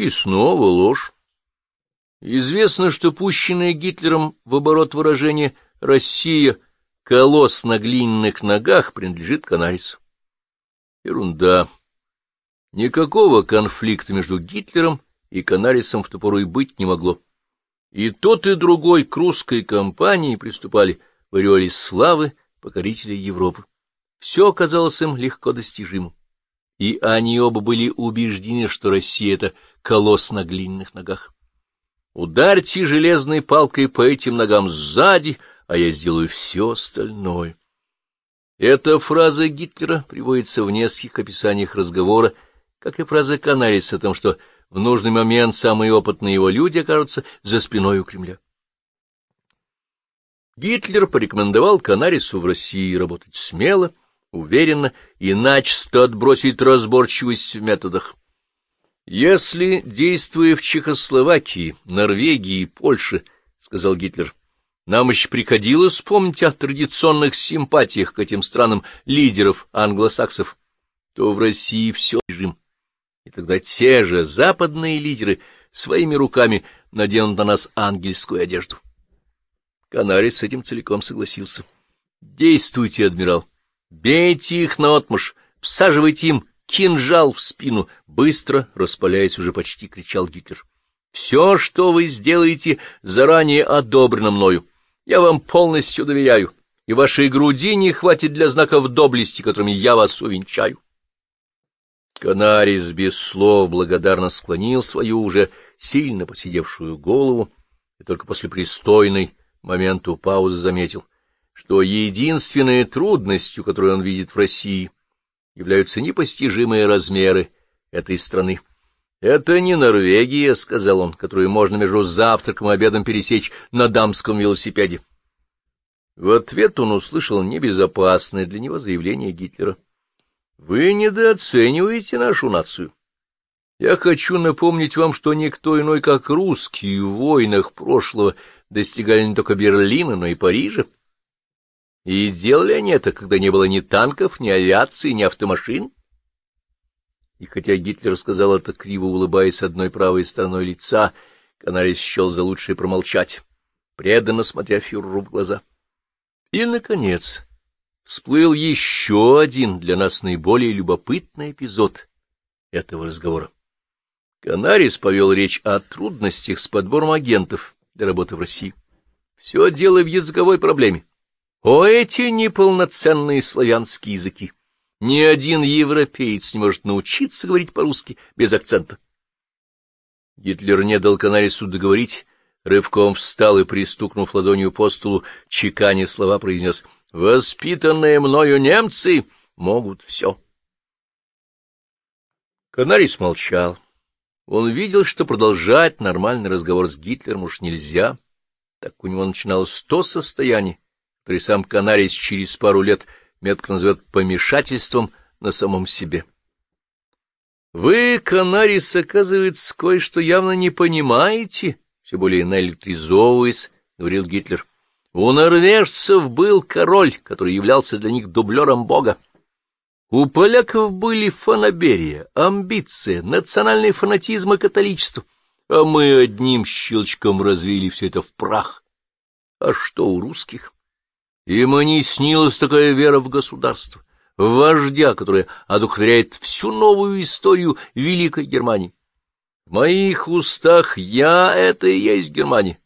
И снова ложь. Известно, что пущенное Гитлером в оборот выражение «Россия» колосс на глиняных ногах принадлежит Канарису. Ерунда. Никакого конфликта между Гитлером и Канарисом в ту пору и быть не могло. И тот, и другой к русской компании приступали в ореоле славы покорителей Европы. Все казалось им легко достижимым. И они оба были убеждены, что Россия — это колосс на глиняных ногах. Ударьте железной палкой по этим ногам сзади, а я сделаю все остальное. Эта фраза Гитлера приводится в нескольких описаниях разговора, как и фраза Канарис о том, что в нужный момент самые опытные его люди окажутся за спиной у Кремля. Гитлер порекомендовал Канарису в России работать смело, уверенно и начисто отбросить разборчивость в методах. «Если, действуя в Чехословакии, Норвегии и Польше, — сказал Гитлер, — нам еще приходилось вспомнить о традиционных симпатиях к этим странам лидеров англосаксов, то в России все режим и тогда те же западные лидеры своими руками наденут на нас ангельскую одежду. Канарис с этим целиком согласился. — Действуйте, адмирал. Бейте их наотмашь, всаживайте им кинжал в спину. Быстро, распаляясь, уже почти кричал Гитлер. — Все, что вы сделаете, заранее одобрено мною. Я вам полностью доверяю, и вашей груди не хватит для знаков доблести, которыми я вас увенчаю. Канарис без слов благодарно склонил свою уже сильно посидевшую голову и только после пристойной моменту паузы заметил, что единственной трудностью, которую он видит в России, являются непостижимые размеры этой страны. «Это не Норвегия», — сказал он, — «которую можно между завтраком и обедом пересечь на дамском велосипеде». В ответ он услышал небезопасное для него заявление Гитлера. Вы недооцениваете нашу нацию. Я хочу напомнить вам, что никто иной, как русские в войнах прошлого достигали не только Берлина, но и Парижа. И делали они это, когда не было ни танков, ни авиации, ни автомашин. И хотя Гитлер сказал это, криво улыбаясь одной правой стороной лица, Канарис счел за лучшее промолчать, преданно смотря фюреру в глаза. И, наконец, всплыл еще один для нас наиболее любопытный эпизод этого разговора. Канарис повел речь о трудностях с подбором агентов для работы в России. Все дело в языковой проблеме. О, эти неполноценные славянские языки! Ни один европеец не может научиться говорить по-русски без акцента. Гитлер не дал Канарису договорить, рывком встал и, пристукнув ладонью по столу, чеканя слова, произнес — Воспитанные мною немцы могут все. Канарий смолчал. Он видел, что продолжать нормальный разговор с Гитлером уж нельзя. Так у него начиналось то состояние, которое сам Канарий через пару лет метко назовет помешательством на самом себе. Вы, Канарис, оказывается, кое-что явно не понимаете, все более наэлектризовываясь, — говорил Гитлер. У норвежцев был король, который являлся для них дублером бога. У поляков были фанаберия, амбиция, национальный фанатизм и католичество, а мы одним щелчком развили все это в прах. А что у русских? Им не снилась такая вера в государство, в вождя, которая одухотворяет всю новую историю Великой Германии. В моих устах я — это и есть Германия